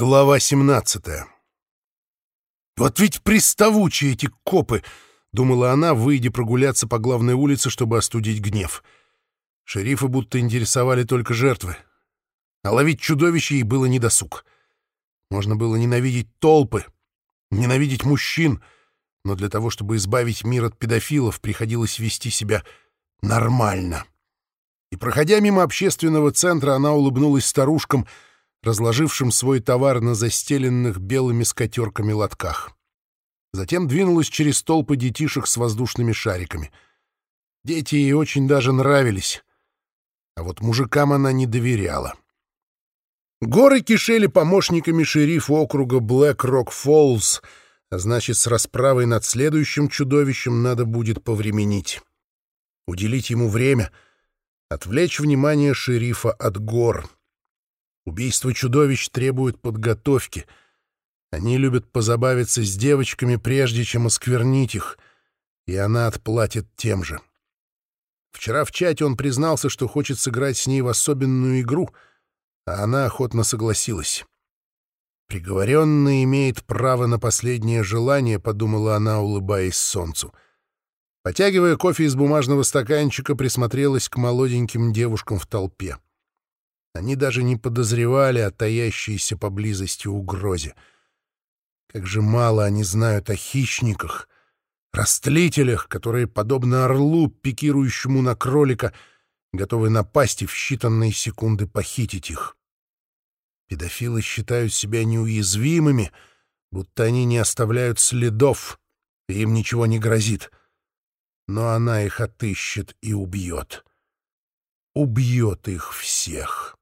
Глава 17 «Вот ведь приставучие эти копы!» — думала она, выйдя прогуляться по главной улице, чтобы остудить гнев. Шерифы будто интересовали только жертвы. А ловить чудовище ей было недосуг. Можно было ненавидеть толпы, ненавидеть мужчин, но для того, чтобы избавить мир от педофилов, приходилось вести себя нормально. И, проходя мимо общественного центра, она улыбнулась старушкам — разложившим свой товар на застеленных белыми скатерками лотках. Затем двинулась через толпы детишек с воздушными шариками. Дети ей очень даже нравились, а вот мужикам она не доверяла. Горы кишели помощниками шерифа округа Блэк-Рок-Фоллс, а значит, с расправой над следующим чудовищем надо будет повременить. Уделить ему время, отвлечь внимание шерифа от гор — Убийство чудовищ требует подготовки. Они любят позабавиться с девочками, прежде чем осквернить их, и она отплатит тем же. Вчера в чате он признался, что хочет сыграть с ней в особенную игру, а она охотно согласилась. «Приговоренный имеет право на последнее желание», — подумала она, улыбаясь солнцу. Потягивая кофе из бумажного стаканчика, присмотрелась к молоденьким девушкам в толпе. Они даже не подозревали о таящейся поблизости угрозе. Как же мало они знают о хищниках, растлителях, которые, подобно орлу, пикирующему на кролика, готовы напасть и в считанные секунды похитить их. Педофилы считают себя неуязвимыми, будто они не оставляют следов, и им ничего не грозит. Но она их отыщет и убьет. Убьет их всех.